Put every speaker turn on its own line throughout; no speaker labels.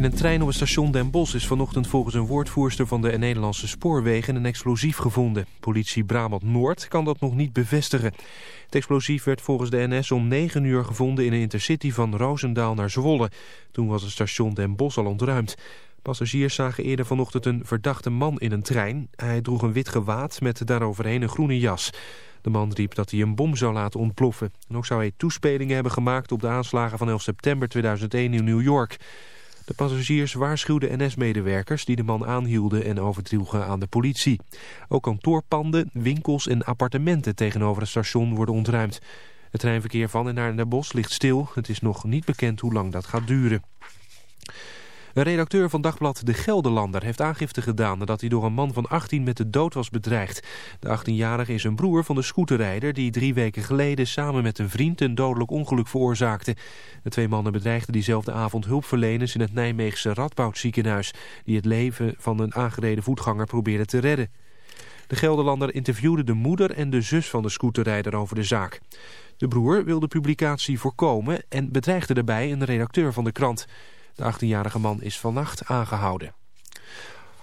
In een trein op het station Den Bosch is vanochtend volgens een woordvoerster van de Nederlandse spoorwegen een explosief gevonden. Politie Brabant-Noord kan dat nog niet bevestigen. Het explosief werd volgens de NS om 9 uur gevonden in een intercity van Roosendaal naar Zwolle. Toen was het station Den Bosch al ontruimd. Passagiers zagen eerder vanochtend een verdachte man in een trein. Hij droeg een wit gewaad met daaroverheen een groene jas. De man riep dat hij een bom zou laten ontploffen. En ook zou hij toespelingen hebben gemaakt op de aanslagen van 11 september 2001 in New York. De passagiers waarschuwden NS-medewerkers die de man aanhielden en overdroegen aan de politie. Ook kantoorpanden, winkels en appartementen tegenover het station worden ontruimd. Het treinverkeer van en naar Den Bosch ligt stil. Het is nog niet bekend hoe lang dat gaat duren. Een redacteur van dagblad De Gelderlander heeft aangifte gedaan nadat hij door een man van 18 met de dood was bedreigd. De 18-jarige is een broer van de scooterrijder die drie weken geleden samen met een vriend een dodelijk ongeluk veroorzaakte. De twee mannen bedreigden diezelfde avond hulpverleners in het Nijmeegse Radboudziekenhuis die het leven van een aangereden voetganger probeerden te redden. De Gelderlander interviewde de moeder en de zus van de scooterrijder over de zaak. De broer wilde publicatie voorkomen en bedreigde daarbij een redacteur van de krant. De 18-jarige man is vannacht aangehouden.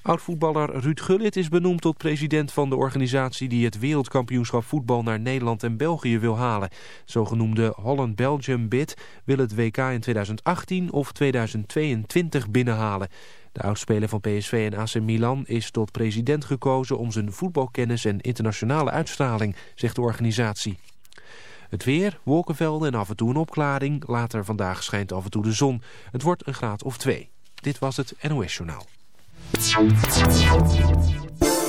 Oud-voetballer Ruud Gullit is benoemd tot president van de organisatie die het wereldkampioenschap voetbal naar Nederland en België wil halen. Zogenoemde Holland-Belgium bid wil het WK in 2018 of 2022 binnenhalen. De oudspeler van PSV en AC Milan is tot president gekozen om zijn voetbalkennis en internationale uitstraling, zegt de organisatie. Het weer, wolkenvelden en af en toe een opklaring. Later vandaag schijnt af en toe de zon. Het wordt een graad of twee. Dit was het NOS Journaal.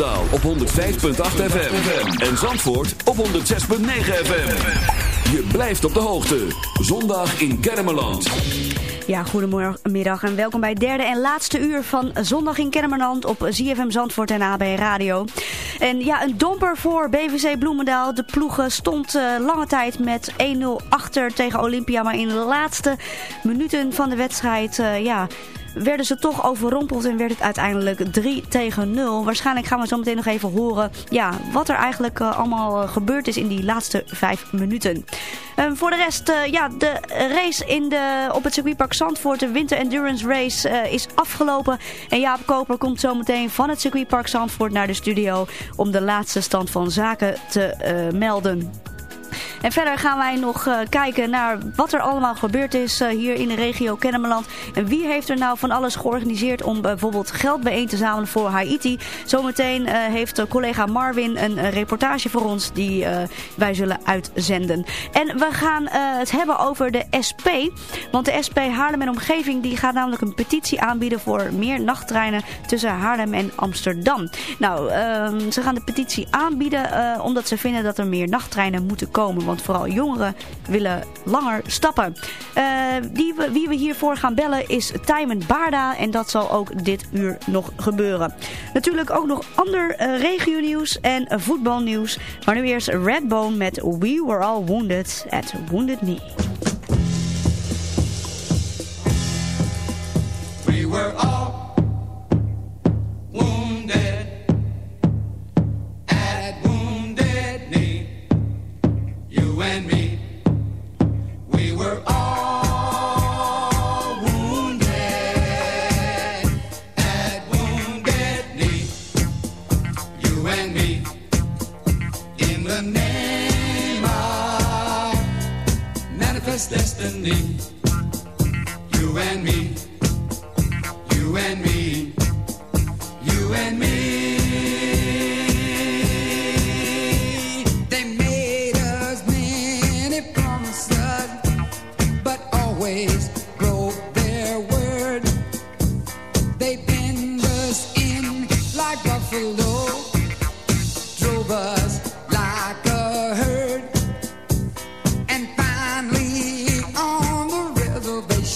Op 105.8 FM. En Zandvoort op 106.9 FM. Je blijft op de hoogte. Zondag in Kermeland.
Ja, goedemiddag en welkom bij het derde en laatste uur van Zondag in Kennemerland op ZFM Zandvoort en AB Radio. En ja, een domper voor BVC Bloemendaal. De ploegen stond uh, lange tijd met 1-0 achter tegen Olympia, maar in de laatste minuten van de wedstrijd, uh, ja werden ze toch overrompeld en werd het uiteindelijk 3 tegen 0. Waarschijnlijk gaan we zo meteen nog even horen ja, wat er eigenlijk uh, allemaal gebeurd is in die laatste 5 minuten. Um, voor de rest, uh, ja, de race in de, op het circuitpark Zandvoort, de Winter Endurance Race, is afgelopen. En Jaap Koper komt zo meteen van het circuitpark Zandvoort naar de studio om de laatste stand van zaken te melden. En verder gaan wij nog uh, kijken naar wat er allemaal gebeurd is uh, hier in de regio Kennemerland. En wie heeft er nou van alles georganiseerd om bijvoorbeeld geld bijeen te zamelen voor Haiti. Zometeen uh, heeft collega Marvin een reportage voor ons die wij zullen uitzenden. En we gaan het hebben over de SP. Want de SP Haarlem en Omgeving die gaat namelijk een petitie aanbieden voor meer nachttreinen tussen Haarlem en Amsterdam. Nou, ehm, ze gaan de petitie aanbieden omdat ze vinden dat er meer nachttreinen moeten komen want vooral jongeren willen langer stappen. Uh, die we, wie we hiervoor gaan bellen is Tijmen Baarda en dat zal ook dit uur nog gebeuren. Natuurlijk ook nog ander uh, regionieuws en uh, voetbalnieuws. Maar nu eerst Redbone met We Were All Wounded at Wounded Knee.
We were all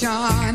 Sean.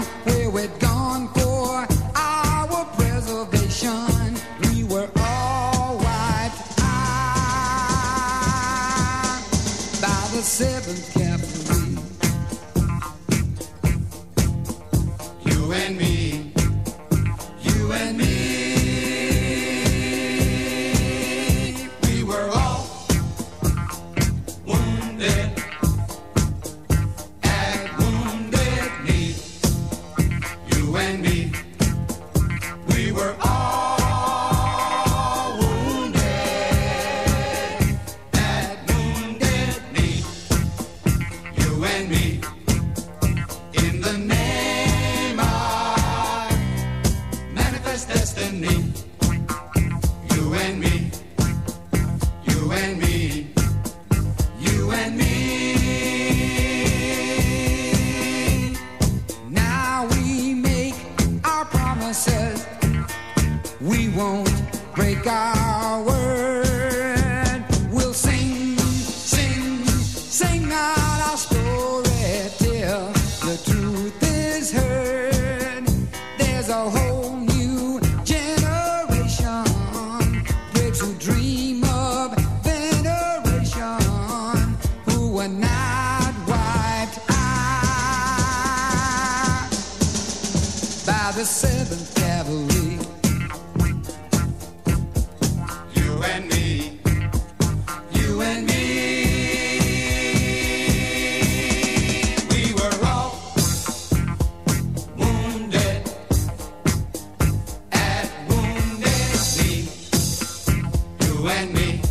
You and me,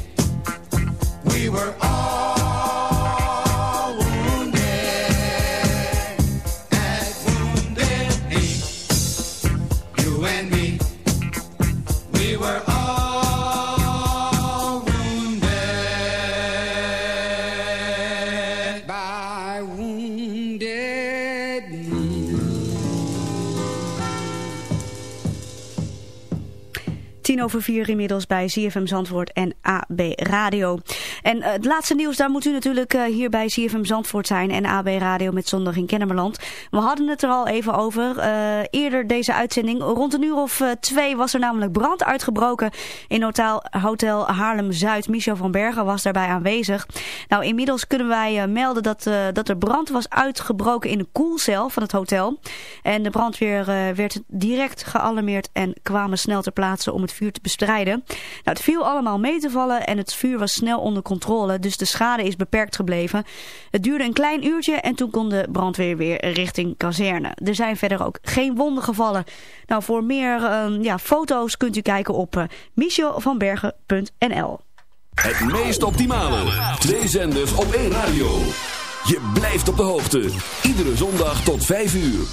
we were
over vier inmiddels bij CFM Zandvoort en AB Radio. En het laatste nieuws, daar moet u natuurlijk hier bij CFM Zandvoort zijn en AB Radio met Zondag in Kennemerland. We hadden het er al even over. eerder deze uitzending, rond een uur of twee was er namelijk brand uitgebroken in Hotel, Hotel Haarlem-Zuid. Michel van Bergen was daarbij aanwezig. Nou, inmiddels kunnen wij melden dat, dat er brand was uitgebroken in de koelcel van het hotel. En de brandweer werd direct gealarmeerd en kwamen snel ter plaatse om het vuur te bestrijden. Nou, het viel allemaal mee te vallen en het vuur was snel onder controle, dus de schade is beperkt gebleven. Het duurde een klein uurtje en toen kon de brandweer weer richting kazerne. Er zijn verder ook geen wonden gevallen. Nou, voor meer uh, ja, foto's kunt u kijken op uh, michelvanbergen.nl
Het meest optimale. Twee zenders op één radio. Je blijft op de hoogte. Iedere zondag tot 5 uur.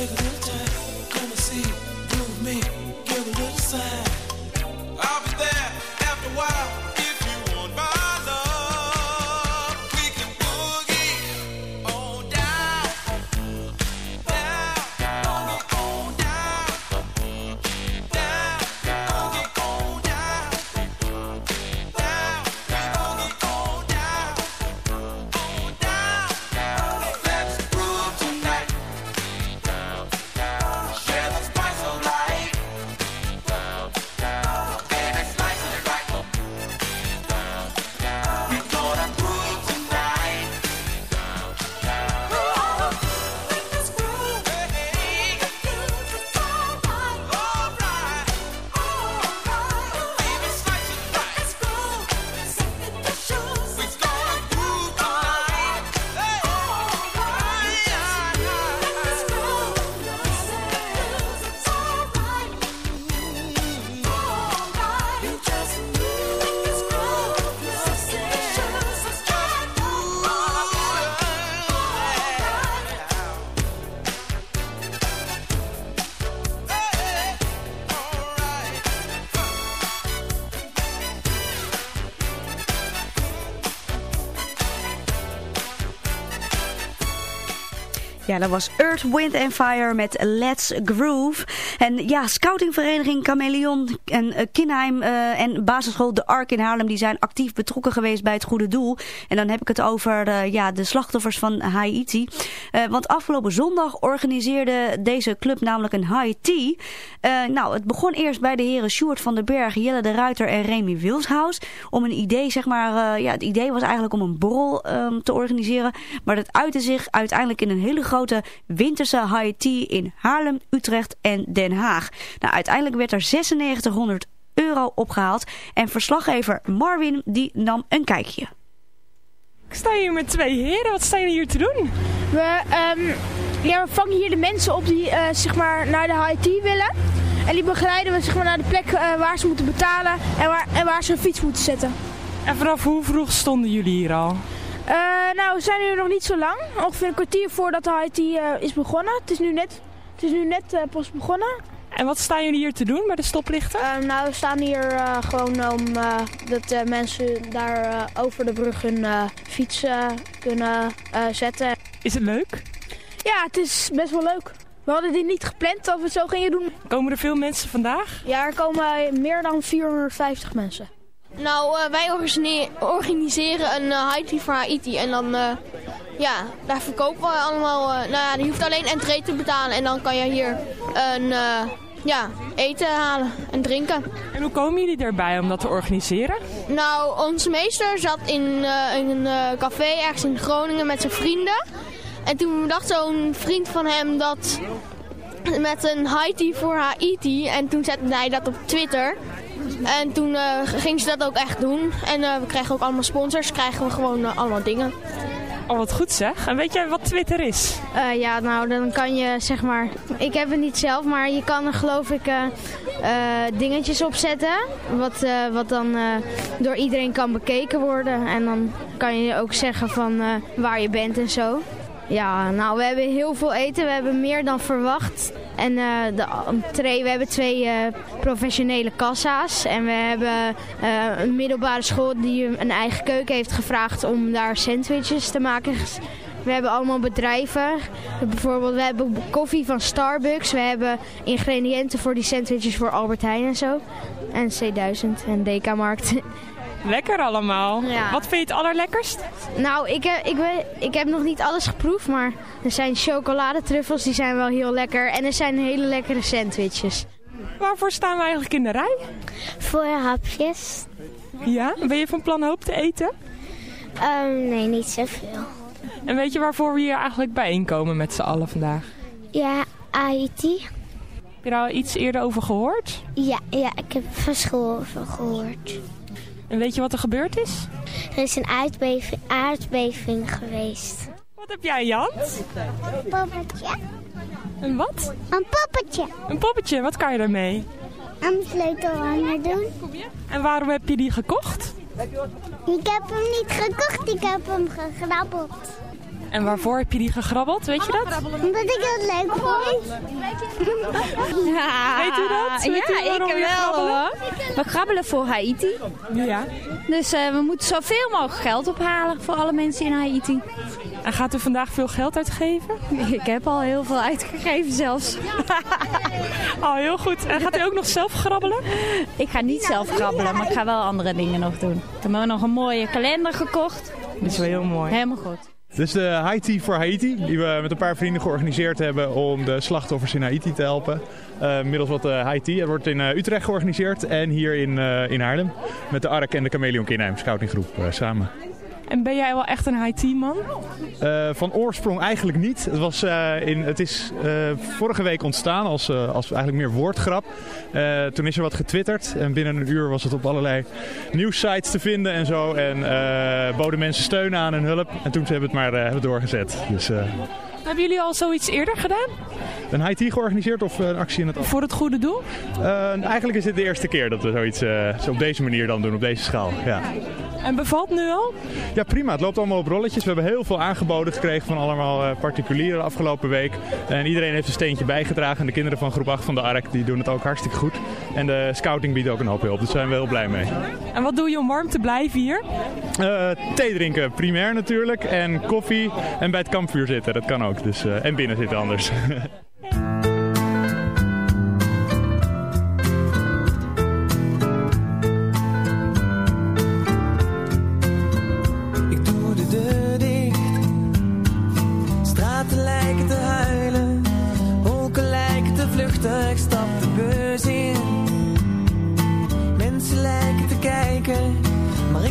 Take a little time, come and see.
Ja, dat was Earth, Wind and Fire met Let's Groove. En ja, scoutingvereniging Chameleon en uh, Kinheim uh, en basisschool De Ark in Haarlem... die zijn actief betrokken geweest bij het goede doel. En dan heb ik het over uh, ja, de slachtoffers van Haiti. Want afgelopen zondag organiseerde deze club namelijk een high tea. nou, het begon eerst bij de heren Sjoerd van den Berg, Jelle de Ruiter en Remy Wilshaus. Om een idee, zeg maar... ja, het idee was eigenlijk om een borrel um, te organiseren. Maar dat uitte zich uiteindelijk in een hele grote winterse high tea in Haarlem, Utrecht en Den Haag. Nou, uiteindelijk werd er 9600 euro opgehaald en verslaggever Marvin die nam een kijkje.
Ik sta hier met twee heren. Wat staan jullie hier te doen?
We, um, ja, we vangen hier de mensen op die uh, zeg maar naar de tea willen. En die begeleiden we zeg maar, naar de plek uh, waar ze moeten betalen en waar, en waar ze een fiets moeten zetten.
En vanaf hoe vroeg stonden jullie hier al?
Uh, nou, we zijn hier nog niet zo lang. Ongeveer een kwartier voordat de IT uh, is begonnen. Het is nu net, het is nu net pas begonnen.
En wat staan jullie hier te doen bij de stoplichten?
nou, we staan hier gewoon om dat mensen daar over de brug hun fiets kunnen zetten.
Is het leuk?
Ja, het is best wel leuk. We hadden dit niet gepland dat we het zo gingen doen.
Komen er veel mensen vandaag?
Ja, er komen meer dan 450 mensen.
Nou, uh, wij organiseren een uh, high tea voor Haiti. En dan, uh, ja, daar verkopen we allemaal... nou ja, je hoeft alleen entree te betalen. En dan kan je hier een, ja, eten halen en drinken.
En hoe komen jullie erbij om dat te organiseren?
Nou, onze meester zat in, in een café ergens in Groningen met zijn vrienden. En toen dacht zo'n vriend van hem dat... Met een high tea voor Haiti. En toen zette hij dat op Twitter... En toen uh, ging ze dat ook echt doen. En uh, we krijgen ook allemaal sponsors, krijgen we gewoon uh, allemaal dingen.
Oh, wat goed zeg. En weet jij wat Twitter is?
ja, nou, dan kan je zeg maar... Ik heb het niet zelf, maar je kan er geloof ik dingetjes opzetten. Wat, wat dan door iedereen kan bekeken worden. En dan kan je ook zeggen van waar je bent en zo. Ja, nou, we hebben heel veel eten. We hebben meer dan verwacht. En uh, de entree, we hebben twee uh, professionele kassa's. En we hebben een middelbare school die een eigen keuken heeft gevraagd om daar sandwiches te maken. We hebben allemaal bedrijven. Bijvoorbeeld, we hebben koffie van Starbucks. We hebben ingrediënten voor die sandwiches voor Albert Heijn en zo. En C1000 en DK-markt.
Lekker allemaal. Ja. Wat vind je het allerlekkerst?
Nou, ik heb, ik, ik heb nog niet alles geproefd, maar er zijn chocoladetruffels, die zijn wel heel lekker. En er zijn hele lekkere sandwiches.
Waarvoor staan we eigenlijk in de rij?
Voor hapjes.
Ja? Ben je van plan hoop te eten?
Um, nee, niet zoveel.
En weet je waarvoor we hier eigenlijk bijeenkomen met z'n allen vandaag?
Ja, Haiti.
Heb je daar al iets eerder over gehoord?
Ja, ja ik heb van school over gehoord.
En weet je wat er gebeurd is?
Er is een aardbeving, aardbeving geweest.
Wat heb jij, Jan?
Een poppetje.
Een wat?
Een poppetje.
Een poppetje, wat kan je ermee?
Een sleutelhanger doen.
En waarom heb je die gekocht?
Ik heb hem niet gekocht, ik heb hem gegrabbeld.
En waarvoor heb je die gegrabbeld, weet je dat?
Omdat ik het leuk vond.
Ja. Weet u dat? Weet
ja,
u
ik wel hoor. We grabbelen voor Haiti.
Ja.
Dus uh, we moeten zoveel mogelijk geld ophalen voor alle mensen in Haiti.
En gaat u vandaag veel geld uitgeven?
Ik heb al heel veel uitgegeven zelfs.
oh, heel goed. En gaat u ook nog zelf grabbelen?
Ik ga niet zelf grabbelen, maar ik ga wel andere dingen nog doen. Ik heb nog een mooie kalender gekocht.
Dat is wel heel mooi.
Helemaal goed.
Dit is de Haiti voor Haiti, die we met een paar vrienden georganiseerd hebben om de slachtoffers in Haiti te helpen. Uh, middels wat uh, Haiti. Het wordt in uh, Utrecht georganiseerd en hier in, in Haarlem. Met de ARK en de Chameleon Kinheim scoutinggroep samen.
En ben jij wel echt een Haiti-man?
Uh, van oorsprong eigenlijk niet. Het, was, uh, in, het is uh, vorige week ontstaan als, als eigenlijk meer woordgrap. toen is er wat getwitterd en binnen een uur was het op allerlei nieuwssites te vinden en zo. En boden mensen steun aan en hulp. En toen hebben we het maar hebben doorgezet. Dus,
hebben jullie al zoiets eerder gedaan?
Een IT georganiseerd of een actie in het
Voor het goede doel?
eigenlijk is dit de eerste keer dat we zoiets zo op deze manier dan doen, op deze schaal. Ja.
En bevalt nu al?
Ja, prima. Het loopt allemaal op rolletjes. We hebben heel veel aangeboden gekregen van allemaal eh, particulieren de afgelopen week. En iedereen heeft een steentje bijgedragen. En de kinderen van groep 8 van de ARK die doen het ook hartstikke goed. En de scouting biedt ook een hoop hulp. Dus daar zijn we heel blij mee.
En wat doe je om warm te blijven hier?
Uh, thee drinken, primair natuurlijk. En koffie. En bij het kampvuur zitten, dat kan ook. Dus, eh, en binnen zitten anders.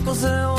apples
and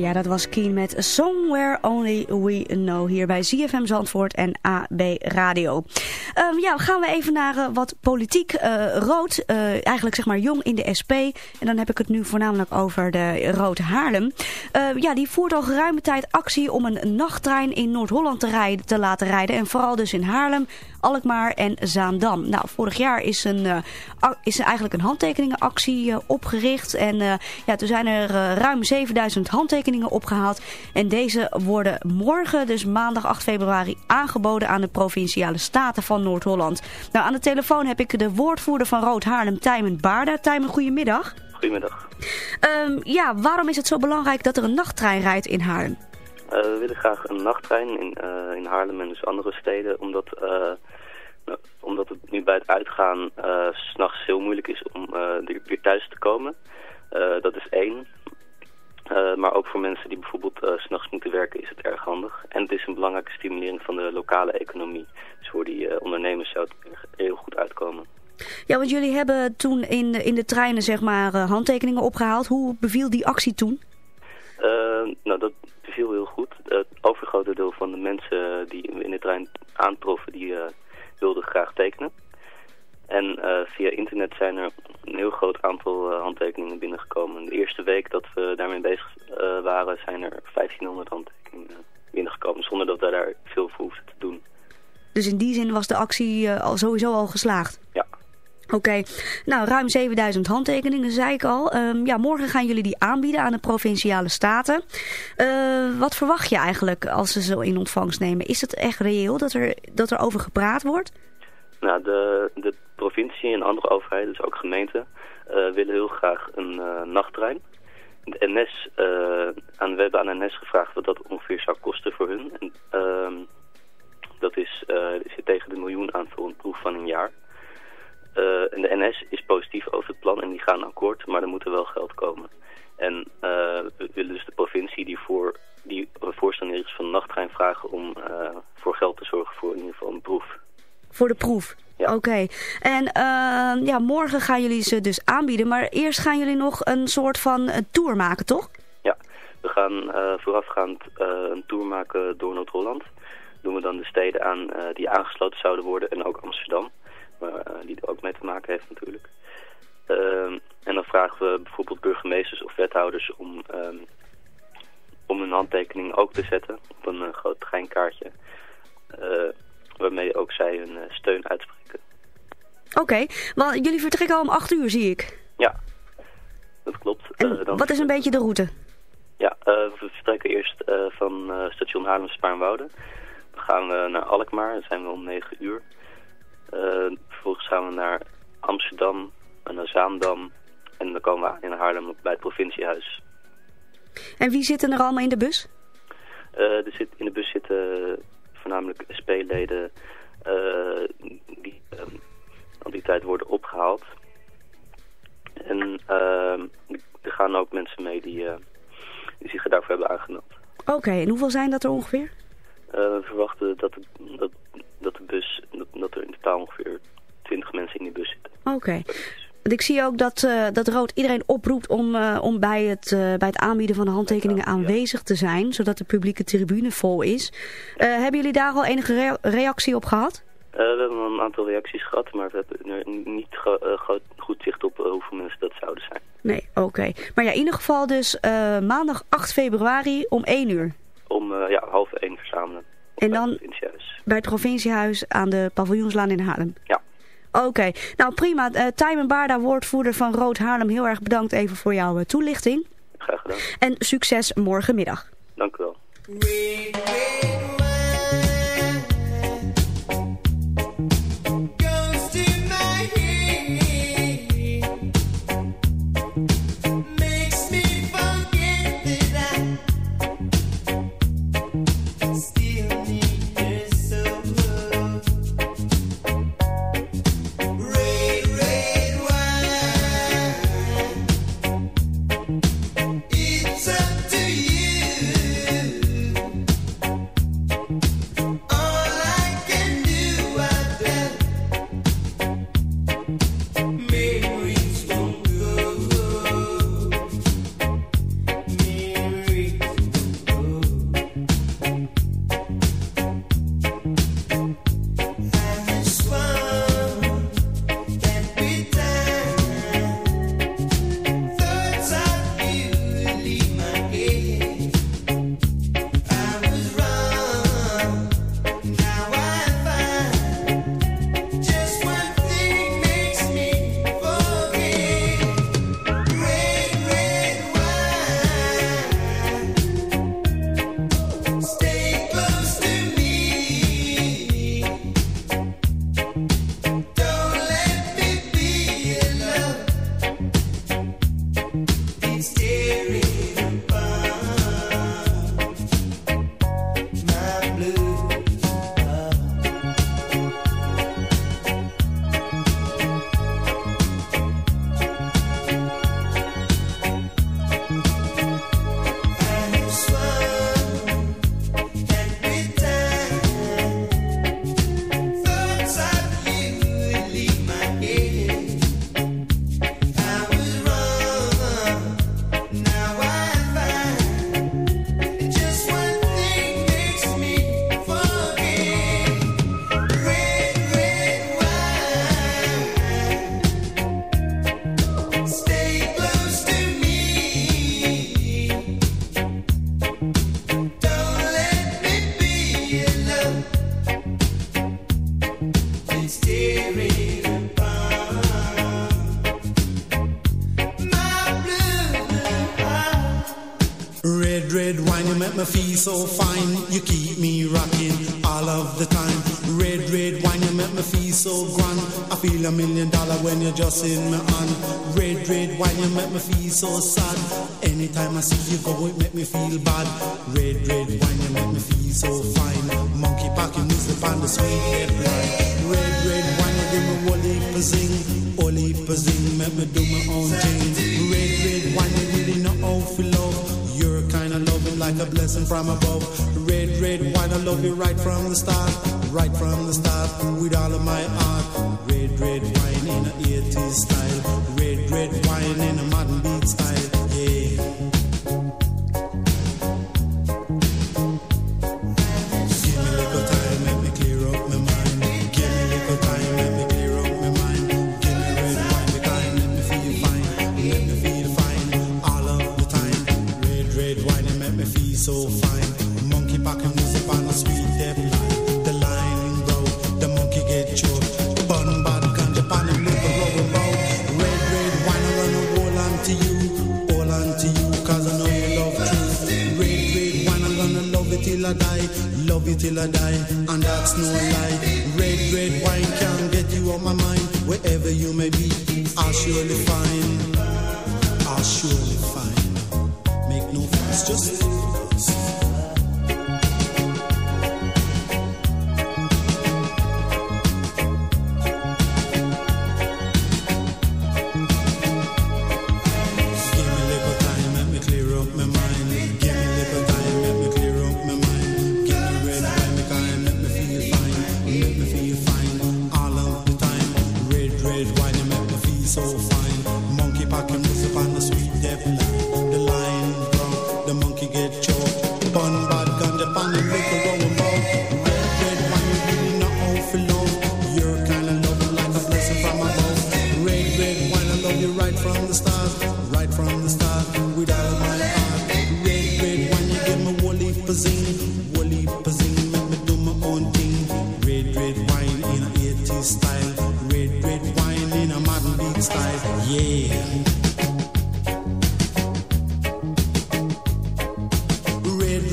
Ja, dat was Keen met Somewhere Only We Know hier bij ZFM Zandvoort en AB Radio. Um, ja, gaan we even naar uh, wat politiek uh, rood. Uh, eigenlijk zeg maar jong in de SP. En dan heb ik het nu voornamelijk over de Rood Haarlem. ja, die voert al geruime tijd actie om een nachttrein in Noord-Holland te, rijden, te laten rijden. En vooral dus in Haarlem, Alkmaar en Zaandam. Nou, vorig jaar is, een, is er eigenlijk een handtekeningenactie opgericht. En ja, toen zijn er ruim 7000 handtekeningen opgehaald. En deze worden morgen, dus maandag 8 februari, aangeboden aan de Provinciale Staten van Noord-Holland. Nou, aan de telefoon heb ik de woordvoerder van Rood Haarlem, Tijmen Baarda. Tijmen, goedemiddag.
Goedemiddag.
Um, ja, waarom is het zo belangrijk dat er een nachttrein rijdt in Haarlem?
Uh, we willen graag een nachttrein in, uh, in Haarlem en dus andere steden, omdat, uh, nou, omdat het nu bij het uitgaan s s'nachts heel moeilijk is om weer thuis te komen. dat is één. Maar ook voor mensen die bijvoorbeeld uh, s'nachts moeten werken is het erg handig. En het is een belangrijke stimulering van de lokale economie. Voor die uh, ondernemers zou het heel goed uitkomen.
Ja, want jullie hebben toen in, in de treinen zeg maar handtekeningen opgehaald. Hoe beviel die actie toen?
nou, dat beviel heel goed. Het overgrote deel van de mensen die in de trein aantroffen, die wilden graag tekenen. En uh, via internet zijn er een heel groot aantal handtekeningen binnengekomen. De eerste week dat we daarmee bezig waren zijn er 1500 handtekeningen binnengekomen. Zonder dat we daar veel voor hoefden te doen.
Dus in die zin was de actie al sowieso al geslaagd?
Ja.
Oké, okay. nou ruim 7000 handtekeningen, zei ik al. Um, ja, morgen gaan jullie die aanbieden aan de Provinciale Staten. wat verwacht je eigenlijk als ze zo in ontvangst nemen? Is het echt reëel dat er, dat er over gepraat wordt?
Nou, de, de provincie en andere overheden, dus ook gemeenten, uh, willen heel graag een uh, nachttrein. De NS, aan, we hebben aan NS gevraagd wat dat ongeveer zou kosten voor hun. En, ehm, dat is, zit tegen de miljoen aan voor een proef van een jaar. en de NS is positief over het plan en die gaan akkoord, maar er moet er wel geld komen. En we willen dus de provincie die voor die voorstander is van nachttrein vragen om voor geld te zorgen voor in ieder geval een proef.
Voor de proef?
Ja.
Oké. En uh, ja, morgen gaan jullie ze dus aanbieden. Maar eerst gaan jullie nog een soort van een tour maken, toch?
Ja. We gaan uh, voorafgaand uh, een tour maken door Noord-Holland. Doen we dan de steden aan die aangesloten zouden worden. En ook Amsterdam. Maar die er ook mee te maken heeft natuurlijk. Ehm, en dan vragen we bijvoorbeeld burgemeesters of wethouders om, ehm, om hun handtekening ook te zetten op een groot treinkaartje waarmee ook zij hun steun uitspreken.
Oké, okay, jullie vertrekken al om 8 uur, zie ik.
Ja, dat klopt.
En uh, dan wat is een beetje de route?
Ja, uh, we vertrekken eerst uh, van station Haarlem-Spaarnwoude. Gaan we naar Alkmaar, dan zijn we om 9 uur. vervolgens gaan we naar Amsterdam en naar Zaandam. En dan komen we aan in Haarlem bij het provinciehuis.
En wie zitten er allemaal in de bus?
er zit, in de bus zitten voornamelijk SP-leden uh, die um, al die tijd worden opgehaald. En uh, er gaan ook mensen mee die, die zich daarvoor hebben aangemeld.
Oké, okay, en hoeveel zijn dat er ongeveer?
We verwachten dat de, dat, dat de bus, dat, dat er in totaal ongeveer 20 mensen in die bus zitten.
Oké. Okay. Want ik zie ook dat, uh, dat Rood iedereen oproept om, uh, om bij, het, uh, bij het aanbieden van de handtekeningen aanwezig te zijn. Zodat de publieke tribune vol is. hebben jullie daar al enige rea reactie op gehad?
we hebben een aantal reacties gehad, maar we hebben er niet goed zicht op hoeveel mensen dat zouden zijn.
Nee, oké. Okay. Maar ja, in ieder geval dus maandag 8 februari om 1 uur.
Om ja, half 1
En dan bij het provinciehuis aan de paviljoenslaan in Haarlem?
Ja.
Oké, okay. nou prima. Uh, Tijmen Baarda, woordvoerder van Rood Haarlem, heel erg bedankt even voor jouw uh, toelichting.
Graag gedaan.
En succes morgenmiddag.
Dank u wel.
my
heart, red, red.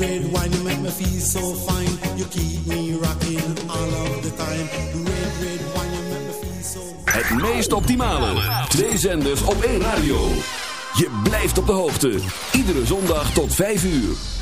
red wine, you make me feel so fine. You keep me rocking all of the time. Red, red wine, you make me feel so fine.
Het meest optimale. Twee zenders op één radio. Je blijft op de hoogte. Iedere zondag tot 5 uur.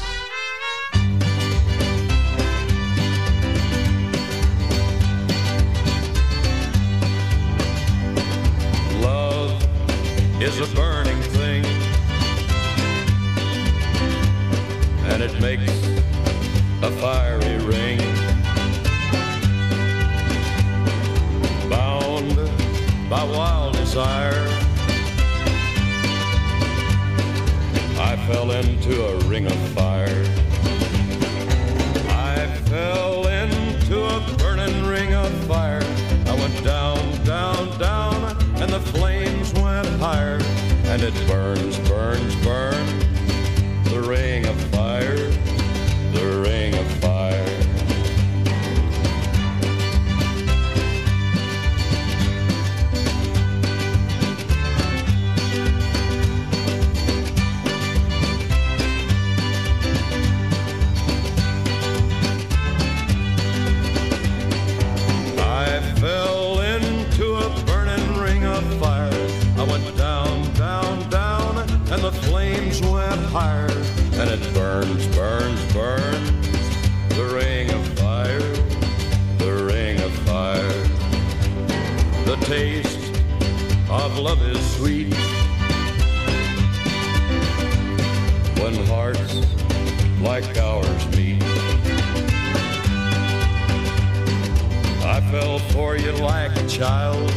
for you like a child.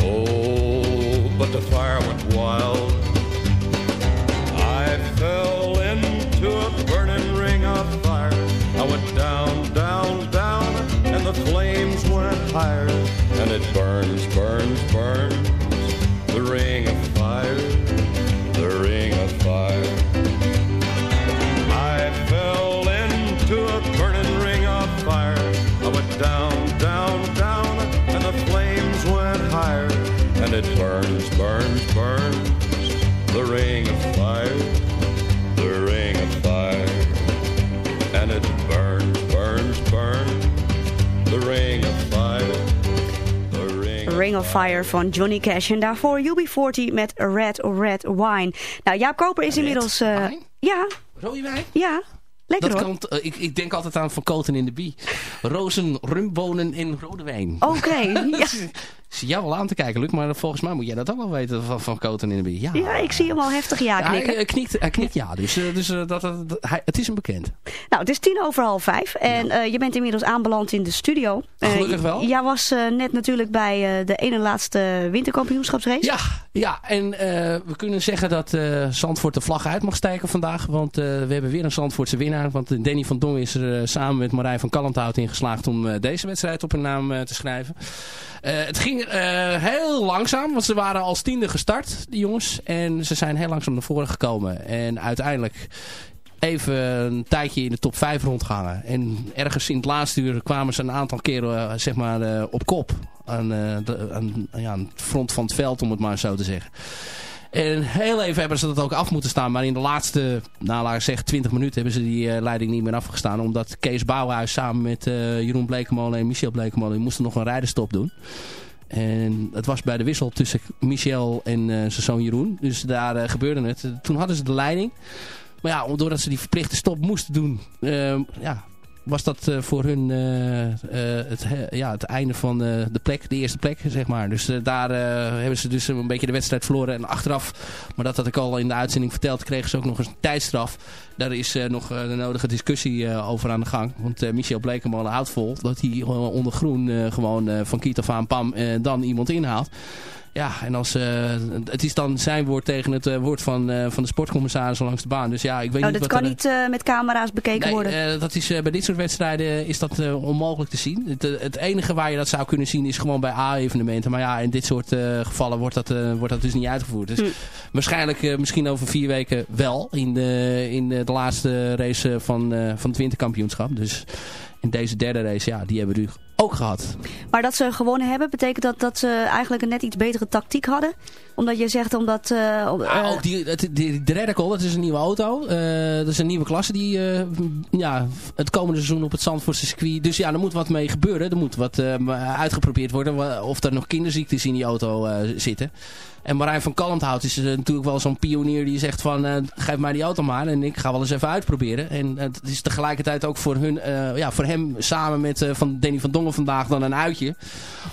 Oh, but the fire went wild. I fell into a burning ring of fire. I went down, down, down, and the flames went higher, and it burns, burns. Fire
van Johnny Cash. En daarvoor UB40 met Red Red Wine. Nou, Jaap Koper is inmiddels... Uh, ja.
Rode wijn?
Ja. Lekker
dat
hoor.
Kan, uh, ik, ik, denk altijd aan Van Koten in de Bie. Rozen, rumbonen en rode wijn.
Oké, okay, ja.
zie jou wel aan te kijken, Luc. Maar volgens mij moet jij dat ook wel weten van, van Koten in de Bie. Ja.
ja, ik zie hem al heftig ja knikken.
Ja, hij, knikt, hij knikt ja, dus, uh, dus dat, dat, dat, hij, het is hem bekend.
Nou, het is tien over half vijf. En ja. uh, je bent inmiddels aanbeland in de studio.
Gelukkig wel.
Jij was net natuurlijk bij de ene laatste winterkampioenschapsrace.
Ja, ja en we kunnen zeggen dat Zandvoort de vlag uit mag steken vandaag. Want we hebben weer een Zandvoortse winnaar. Want Danny van Dongen is er samen met Marijn van Kalmthout in geslaagd om deze wedstrijd op hun naam te schrijven. het ging heel langzaam, want ze waren als tiende gestart, die jongens. En ze zijn heel langzaam naar voren gekomen. En uiteindelijk even een tijdje in de top 5 rondgehangen. En ergens in het laatste uur kwamen ze een aantal keren zeg maar, op kop. Aan, de, aan, ja, aan het front van het veld, om het maar zo te zeggen. En heel even hebben ze dat ook af moeten staan. Maar in de laatste, nou laat ik zeggen, 20 minuten hebben ze die uh, leiding niet meer afgestaan. Omdat Kees Bouwhuis samen met uh, Jeroen Blekemolen en Michel Blekemolen moesten nog een rijdenstop doen. En het was bij de wissel tussen Michel en uh, zijn zoon Jeroen. Dus daar gebeurde het. Toen hadden ze de leiding. Maar ja, doordat ze die verplichte stop moesten doen... Ja, was dat uh, voor hun uh, uh, het, ja, het einde van de plek, de eerste plek, zeg maar. Dus daar hebben ze dus een beetje de wedstrijd verloren. En achteraf, maar dat had ik al in de uitzending verteld, kregen ze ook nog eens een tijdstraf. Daar is nog de nodige discussie over aan de gang. Want Michel Blekemolen houdt vol dat hij onder groen gewoon van Kiet af aan Pam dan iemand inhaalt. Ja, en als, uh, het is dan zijn woord tegen het uh, woord van, uh, van de sportcommissaris langs de baan. Dus ja, ik weet
oh,
niet
dat
wat
kan niet met camera's bekeken
nee,
worden?
dat is, bij dit soort wedstrijden is dat onmogelijk te zien. Het, het, enige waar je dat zou kunnen zien is gewoon bij A-evenementen. Maar ja, in dit soort gevallen wordt dat, wordt dat dus niet uitgevoerd. Dus hm. waarschijnlijk misschien over vier weken wel in de, in de, de laatste race van, van het winterkampioenschap. Dus in deze derde race, ja, die hebben we nu ook gehad.
Maar dat ze gewonnen hebben, betekent dat dat ze eigenlijk een net iets betere tactiek hadden? Omdat je zegt, omdat... Uh,
ja, ook die, die, die, de Radical, dat is een nieuwe auto. Uh, dat is een nieuwe klasse die uh, ja, het komende seizoen op het Zandvoortse circuit... Dus ja, er moet wat mee gebeuren. Er moet wat uitgeprobeerd worden. Of er nog kinderziektes in die auto zitten. En Marijn van Kalmthout is natuurlijk wel zo'n pionier die zegt van... Uh, geef mij die auto maar en ik ga wel eens even uitproberen. En het is tegelijkertijd ook voor, hun, uh, ja, voor hem samen met van Danny van Dongen vandaag dan een uitje.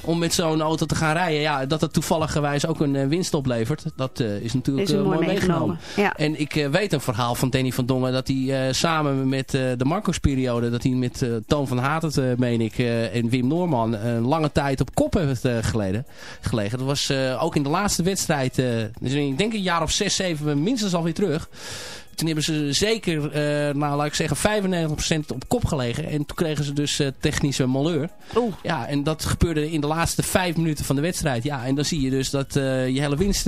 Om met zo'n auto te gaan rijden. Ja, dat het toevallig ook een winst oplevert. Dat is natuurlijk
is
mooi
meegenomen.
meegenomen.
Ja.
En ik weet een verhaal van Danny van Dongen... dat hij samen met de Marcos-periode... dat hij met Toon van Hatert, meen ik... en Wim Noorman een lange tijd op kop heeft geleden, gelegen. Dat was ook in de laatste wedstrijd wedstrijd, uh, dus ik denk een jaar of 6, 7 minstens alweer terug. Toen hebben ze zeker, uh, nou laat ik zeggen, 95% op kop gelegen. En toen kregen ze dus uh, technische malheur.
Oeh.
Ja, en dat gebeurde in de laatste vijf minuten van de wedstrijd. Ja, en dan zie je dus dat uh, je hele winst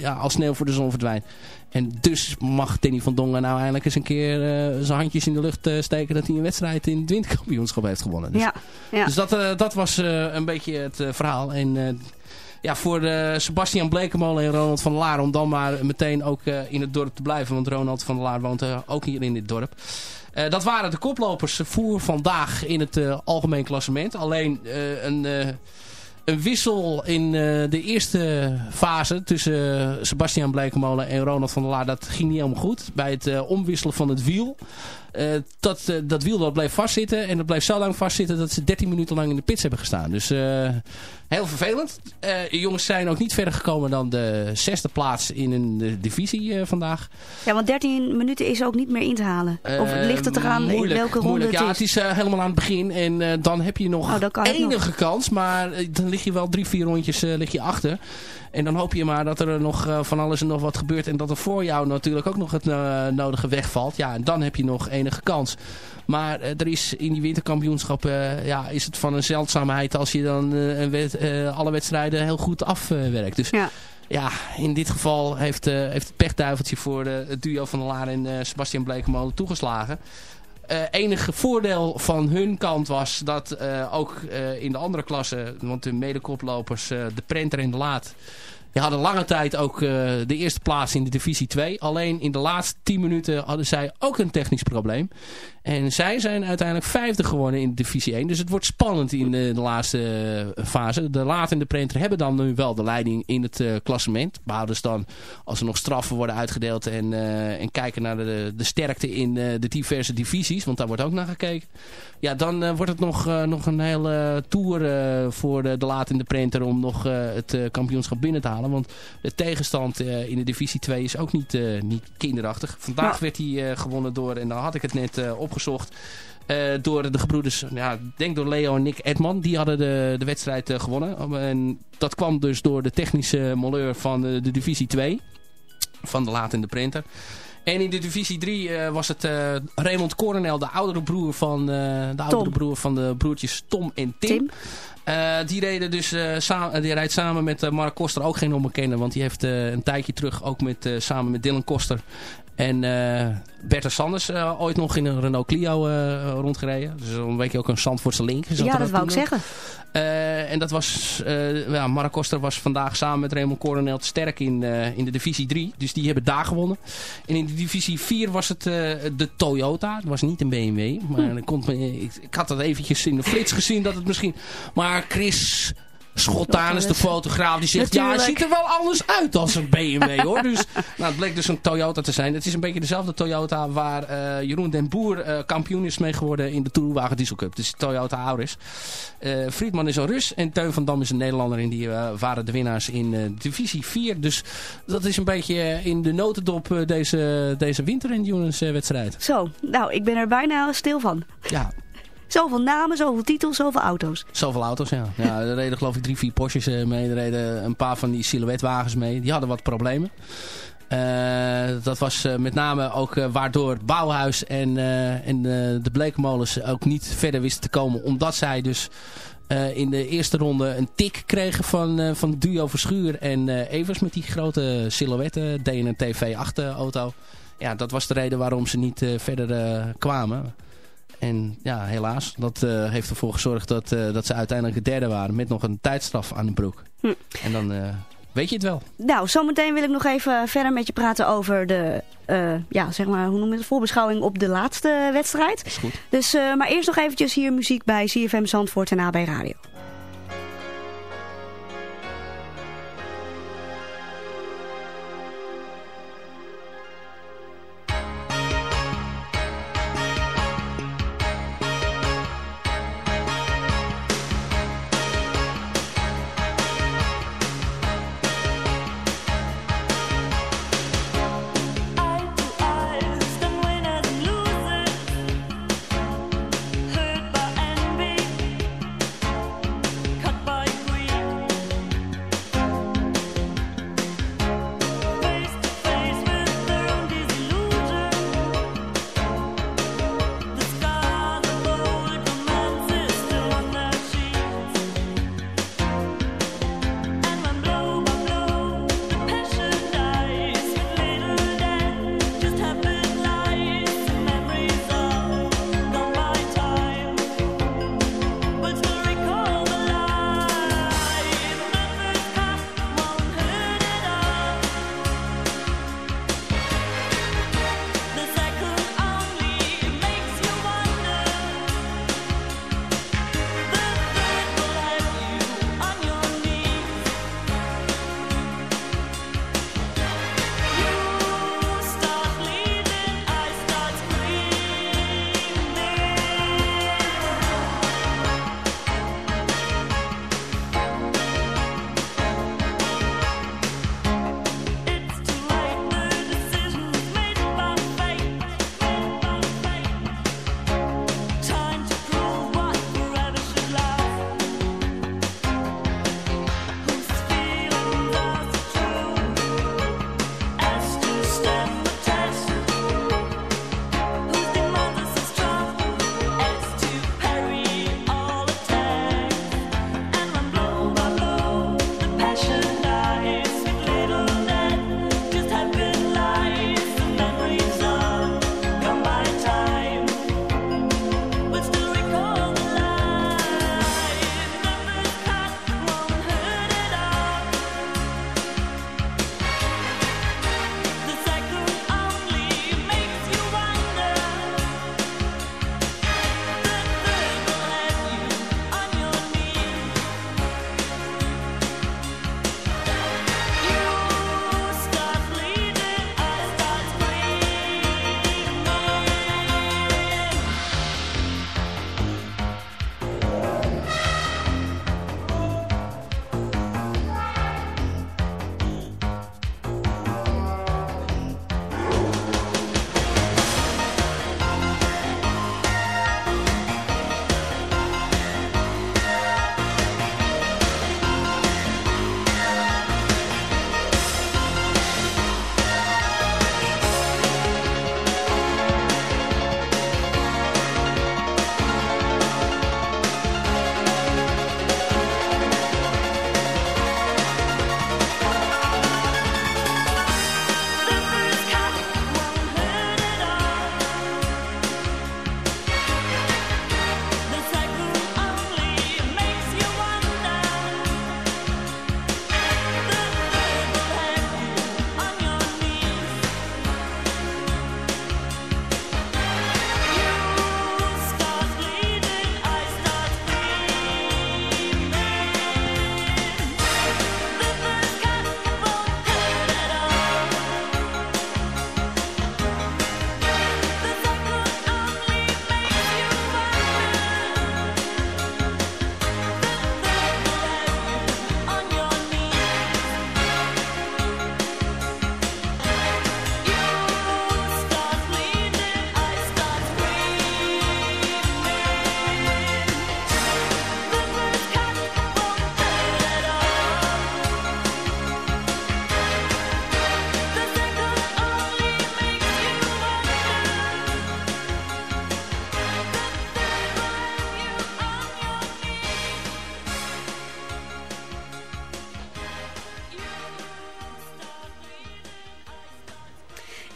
ja, als sneeuw voor de zon verdwijnt. En dus mag Danny van Dongen nou eindelijk eens een keer zijn handjes in de lucht steken... dat hij een wedstrijd in het windkampioenschap heeft gewonnen. Dus,
ja, ja.
dus dat, dat was een beetje het verhaal. En ja, voor uh, Sebastian Blekemolen en Ronald van der Laar... om dan maar meteen ook uh, in het dorp te blijven. Want Ronald van der Laar woont uh, ook hier in dit dorp. dat waren de koplopers voor vandaag in het algemeen klassement. Alleen een, een wissel in de eerste fase tussen Sebastian Blekemolen en Ronald van der Laar... dat ging niet helemaal goed. Bij het omwisselen van het wiel... Uh, dat, uh, dat wiel dat bleef vastzitten. En dat bleef zo lang vastzitten dat ze 13 minuten lang in de pits hebben gestaan. Dus uh, heel vervelend. de jongens zijn ook niet verder gekomen dan de zesde plaats in een divisie vandaag.
Ja, want 13 minuten is ook niet meer in te halen. Of ligt het eraan
moeilijk,
in welke ronde
moeilijk.
het
ja,
is?
het is helemaal aan het begin. En dan heb je nog
oh,
enige
nog.
kans. Maar dan lig je wel drie, vier rondjes lig je achter. En dan hoop je maar dat er nog uh, van alles en nog wat gebeurt. En dat er voor jou natuurlijk ook nog het uh, nodige wegvalt. Ja, en dan heb je nog enige kans. Maar uh, er is in die winterkampioenschap ja, is het van een zeldzaamheid als je dan een wet, alle wedstrijden heel goed afwerkt. Dus
ja.
ja, in dit geval heeft, heeft het pechduiveltje voor het duo van de Laar en Sebastian Blekemolen toegeslagen. Uh, enige voordeel van hun kant was dat uh, ook uh, in de andere klassen, want de medekoplopers, de Prenter en de Laat, Die hadden lange tijd ook de eerste plaats in de divisie 2. Alleen in de laatste 10 minuten hadden zij ook een technisch probleem. En zij zijn uiteindelijk vijfde geworden in de divisie 1. Dus het wordt spannend in de, de laatste fase. De Laat en de Prenter hebben dan nu wel de leiding in het klassement. Behouden dan als er nog straffen worden uitgedeeld en, en kijken naar de, de sterkte in de diverse divisies. Want daar wordt ook naar gekeken. Ja, dan wordt het nog, nog een hele tour voor de, de Laat en de Prenter om nog het kampioenschap binnen te halen. Want de tegenstand in de divisie 2 is ook niet, niet kinderachtig. Vandaag werd hij gewonnen door, en dan had ik het net opgezocht... door de gebroeders, ja, denk door Leo en Nick Edman. Die hadden de, de wedstrijd gewonnen. En dat kwam dus door de technische molleur van de, de divisie 2. Van de Laat en de Printer. En in de divisie 3 uh, was het uh, Raymond Coronel, de oudere broer van, uh, de oudere broer van de broertjes Tom en Tim. Tim. die reden dus samen, die rijdt samen met Mark Koster ook geen onbekende. Want die heeft een tijdje terug ook met, samen met Dylan Koster en uh, Bertha Sanders uh, ooit nog in een Renault Clio uh, rondgereden. Dus een beetje ook een Zandvoortse link.
Ja, dat wou ik zeggen.
en dat was, ja, Mark Koster was vandaag samen met Raymond Coronel te sterk in, in de divisie 3. Dus die hebben daar gewonnen. En in de divisie 4 was het de Toyota. Het was niet een BMW. Maar hm. komt, ik, ik had dat eventjes in de flits gezien dat het misschien... Maar Chris is de fotograaf, die zegt, ja, het ziet er wel anders uit als een BMW hoor. Dus, nou, het bleek dus een Toyota te zijn. Het is een beetje dezelfde Toyota waar uh, Jeroen den Boer uh, kampioen is mee geworden in de Tourwagen Diesel Cup. Dus Toyota Auris. Uh, Friedman is een Rus en Teun van Dam is een Nederlander. En die waren de winnaars in divisie 4. Dus dat is een beetje in de notendop deze, deze winter endurance wedstrijd.
Zo, nou, ik ben er bijna stil van.
Ja,
Zoveel namen, zoveel titels, zoveel auto's.
Zoveel auto's, ja. ja er reden geloof ik drie, vier Porsches eh, mee. Er reden een paar van die silhouetwagens mee. Die hadden wat problemen. Uh, dat was uh, met name ook uh, waardoor Bouwhuis en, en de Bleekmolens ook niet verder wisten te komen. Omdat zij dus in de eerste ronde een tik kregen van, van Duo Verschuur en Evers met die grote silhouetten DNT V8 auto. Ja, dat was de reden waarom ze niet verder kwamen. En ja, helaas, dat uh, heeft ervoor gezorgd dat, uh, dat ze uiteindelijk de derde waren. Met nog een tijdstraf aan de broek. Hm. En dan uh, weet je het wel.
Nou, zometeen wil ik nog even verder met je praten over de, ja, zeg maar, hoe noem je het, voorbeschouwing op de laatste wedstrijd.
Is goed.
Dus, maar eerst nog eventjes hier muziek bij CFM Zandvoort en AB Radio.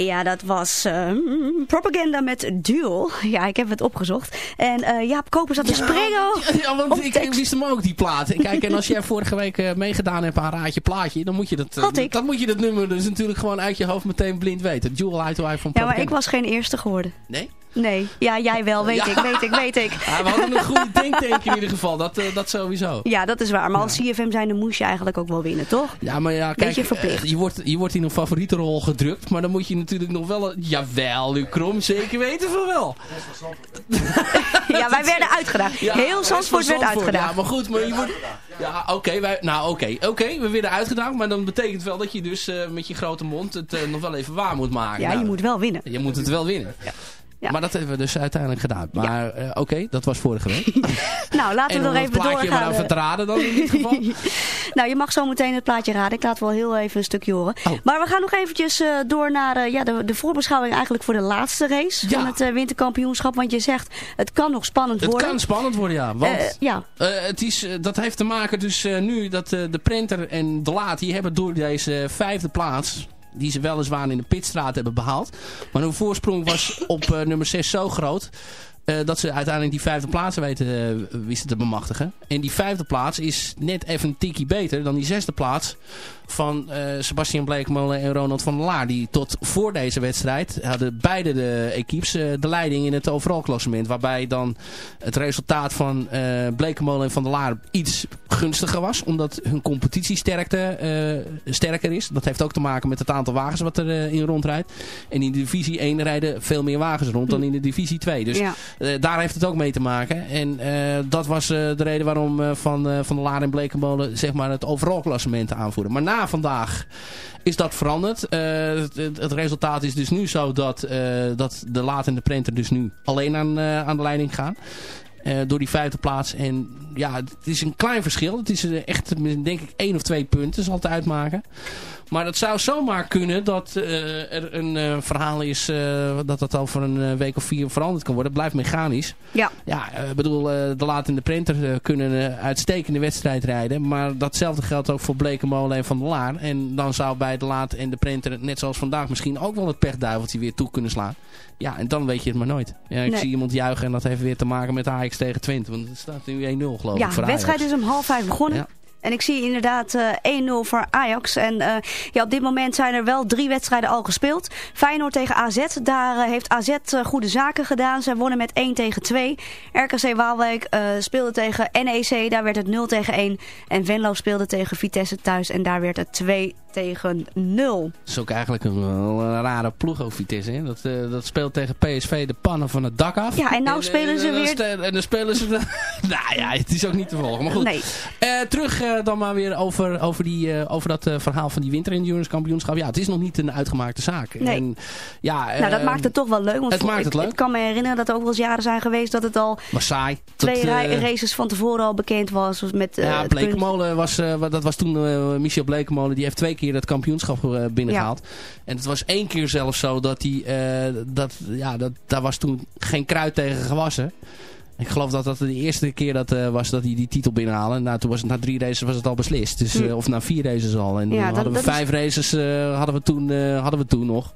Ja, dat was uh, propaganda met Duel. Ja, ik heb het opgezocht. En uh, Jaap Koper zat te springen.
Ja, want ik, ik, wist hem ook, die plaat. Kijk, en als jij vorige week uh, meegedaan hebt aan Raadje Plaatje, dan moet je dat,
Had ik.
dan moet je dat nummer dus natuurlijk gewoon uit je hoofd meteen blind weten. Duel uit van
Ja, maar ik was geen eerste geworden.
Nee?
Nee, ja, jij wel, weet ja. ik, weet ik, weet ik.
Ja, we hadden een goede denktank in ieder geval, dat, uh, dat sowieso.
Ja, dat is waar. Maar als CFM zijn, dan moest je eigenlijk ook wel winnen, toch?
Ja, maar ja, kijk,
Beetje verplicht.
Uh, je, wordt, je wordt in een favoriete rol gedrukt, maar dan moet je natuurlijk nog wel... Een, jawel, Luc Krom, zeker weten van wel.
Ja, wij werden uitgedaagd. Ja, Heel Zandvoort werd uitgedaagd.
Ja, maar goed, maar je wordt... Ja, oké, okay, wij, nou oké, okay, oké, okay, we werden uitgedaagd, maar dan betekent wel dat je dus uh, met je grote mond het uh, nog wel even waar moet maken.
Ja,
nou,
je moet wel winnen.
Je moet het wel winnen. Ja. Ja. Maar dat hebben we dus uiteindelijk gedaan. Maar uh, oké, okay, dat was vorige week.
nou, laten we nog even doorgaan.
plaatje maar even te raden dan in dit geval.
nou, je mag zo meteen het plaatje raden. Ik laat wel heel even een stukje horen. Oh. Maar we gaan nog eventjes uh, door naar uh, ja, de, de voorbeschouwing eigenlijk voor de laatste race ja. van het winterkampioenschap. Want je zegt, het kan nog spannend
het
worden.
Het kan spannend worden, ja. Want ja. het is, dat heeft te maken dus nu dat de printer en de laat, die hebben door deze vijfde plaats die ze weliswaar in de pitstraat hebben behaald. Maar hun voorsprong was op uh, nummer 6 zo groot... Uh, dat ze uiteindelijk die vijfde plaats weten, uh, wisten te bemachtigen. En die vijfde plaats is net even een tikkie beter dan die zesde plaats van uh, Sebastian Bleekmolen en Ronald van der Laar. Die tot voor deze wedstrijd hadden beide de equipes de leiding in het overal klassement. Waarbij dan het resultaat van Bleekmolen en van der Laar iets gunstiger was. Omdat hun competitiesterkte sterker is. Dat heeft ook te maken met het aantal wagens wat er in rondrijdt. En in de divisie 1 rijden veel meer wagens rond dan in de divisie 2. Dus ja. Uh, daar heeft het ook mee te maken. En uh, dat was uh, de reden waarom van, van de Laar en Blekenmolen zeg maar, het overal klassement aanvoeren. Maar na vandaag is dat veranderd. Het, het, resultaat is dus nu zo dat, dat de Laat en de Printer dus nu alleen aan, aan de leiding gaan. Uh, door die vijfde plaats. En ja, het is een klein verschil. Het is echt, denk ik, één of twee punten zal het uitmaken. Maar het zou zomaar kunnen dat uh, er een uh, verhaal is uh, dat dat over een week of vier veranderd kan worden. Het blijft mechanisch.
Ja.
Ja, ik bedoel, de Laat en de Printer kunnen een uitstekende wedstrijd rijden. Maar datzelfde geldt ook voor Blekenmolen en Van der Laar. En dan zou bij de Laat en de Printer, net zoals vandaag, misschien ook wel het pechduiveltje weer toe kunnen slaan. Ja, en dan weet je het maar nooit. Ja, ik
Nee.
zie iemand juichen en dat heeft weer te maken met Ajax tegen Twente. Want het staat nu 1-0 geloof
Ja,
ik voor
de wedstrijd is om half vijf begonnen.
Ja.
En ik zie inderdaad eh 1-0 voor Ajax. En eh, ja, op dit moment zijn er wel drie wedstrijden al gespeeld. Feyenoord tegen AZ. Daar eh, heeft AZ eh, goede zaken gedaan. Zij wonnen met 1 tegen 2. RKC Waalwijk eh, speelde tegen NEC. Daar werd het 0 tegen 1. En Venlo speelde tegen Vitesse thuis. En daar werd het 2 tegen 0.
Dat is ook eigenlijk een, een rare ploeg ook Vitesse. Hè? Dat, eh, dat speelt tegen PSV de pannen van het dak af.
Ja, en nou spelen ze
en,
weer-
ste- En dan spelen ze... nou ja, het is ook niet te volgen. Maar goed.
Nee.
Eh, terug eh, dan maar weer over, over, die, eh, over dat eh, verhaal van die winter endurance kampioenschap. Ja, het is nog niet een uitgemaakte zaak.
Nee.
En, ja,
nou, dat
eh,
maakt het toch wel leuk. Want
het maakt het
ik,
leuk.
Ik kan me herinneren dat er ook wel eens jaren zijn geweest dat het al
Maar saai.
twee
Dat, eh,
races van tevoren al bekend was. Met, eh,
ja. Blekemolen was, eh, dat was toen eh, Michel Blekemolen. Die heeft twee keer dat kampioenschap eh, binnengehaald. En het was één keer zelfs zo dat hij, eh, dat, ja, dat, daar was toen geen kruid tegen gewassen. Ik geloof dat dat de eerste keer dat, eh, was dat hij die titel binnenhaalde. Nou, toen was het na drie races was het al beslist. Dus,
Hm.
of na vier races al. En
Ja, dat-
hadden we
dat is-
vijf races hadden, we toen, hadden we toen nog.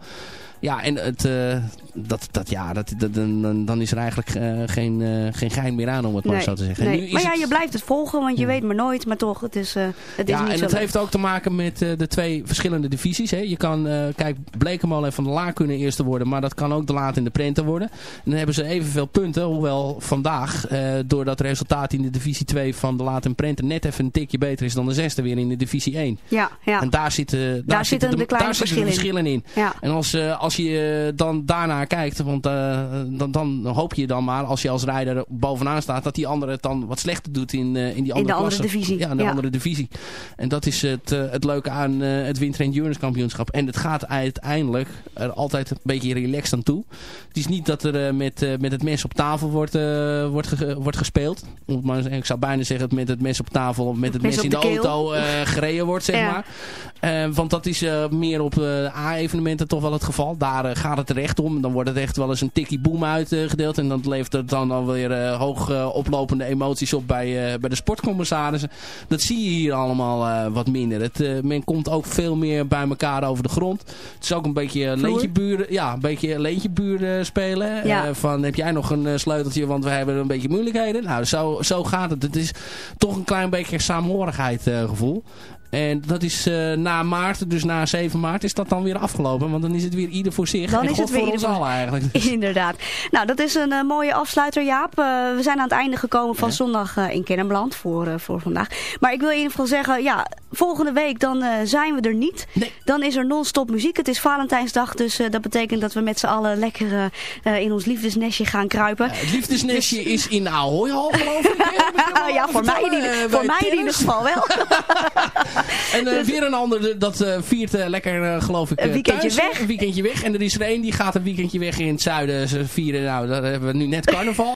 Ja, en het, eh, dat, dat, ja, dat, dat, dan, dan- is er eigenlijk eh, geen, eh, geen gein meer aan, om het maar
Nee,
zo te zeggen.
nee.
Nu is
Maar ja,
het-
je blijft het volgen, want je weet maar nooit. Maar toch, het is, het is
ja,
niet
en
zo
het
leuk.
heeft ook te maken met de twee verschillende divisies. Hè. Je kan, kijk, Blekemolen en Van der Laar kunnen eerste worden, maar dat kan ook de Laat in de Prenten worden. En dan hebben ze evenveel punten, hoewel vandaag, door dat resultaat in de divisie 2 van de Laat en Prenten net even een tikje beter is dan de zesde weer in de divisie 1.
Ja, ja.
En daar zitten, daar
Daar
zitten,
de kleine
daar zitten de
verschillen
verschillen in.
Ja.
En als, eh, als je eh, dan daarnaar kijkt, want eh, dan, dan hoop je dan maar, als je als rijder bovenaan staat, dat die andere het dan wat slechter doet in, eh, in die andere
de andere divisie,
Ja, in de
ja.
andere divisie. En dat is het, het leuke aan het Winter Endurance kampioenschap. En het gaat uiteindelijk er altijd een beetje relaxed aan toe. Het is niet dat er met, met het mes op tafel wordt, wordt, ge- wordt gespeeld. Maar, ik zou bijna zeggen het met het mes op tafel of met het
Mes
in de, auto gereden wordt, zeg
Ja.
maar. Want dat is meer op A-evenementen toch wel het geval. Daar gaat het er echt om. Dan wordt het echt wel eens een tikkie boom uitgedeeld. en dat levert het dan alweer hoog oplopende emoties op bij, bij de sportcommissarissen. Dat zie je hier allemaal wat minder. Het, men komt ook veel meer bij elkaar over de grond. Het is ook een beetje leentjeburen, ja, een beetje leentjeburen spelen. Ja. van heb jij nog een sleuteltje, want we hebben een beetje moeilijkheden. Nou, zo, zo gaat het. Het is toch een klein beetje saamhorigheid gevoel. En dat is uh, na maart, dus na 7 maart, is dat dan weer afgelopen. Want dan is het weer ieder voor zich.
Dan
en
is het weer
voor ons allen eigenlijk.
Inderdaad. Nou, dat is een uh, mooie afsluiter, Jaap. Uh, we zijn aan het einde gekomen van ja. zondag in Kennemerland voor, voor vandaag. Maar ik wil in ieder geval zeggen, ja, volgende week dan zijn we er niet.
Nee.
Dan is er non-stop muziek. Het is Valentijnsdag, dus dat betekent dat we met z'n allen lekker in ons liefdesnestje gaan kruipen.
het liefdesnestje dus... is in Ahoyhal, geloof ik.
ja, voor mij, in, voor mij in ieder geval wel.
En uh, weer een ander, dat uh, viert uh, lekker, geloof ik,
Een weekendje
thuis,
weg.
Een weekendje weg. En er is er één die gaat een weekendje weg in het zuiden. Ze vieren, nou, daar hebben we nu net carnaval.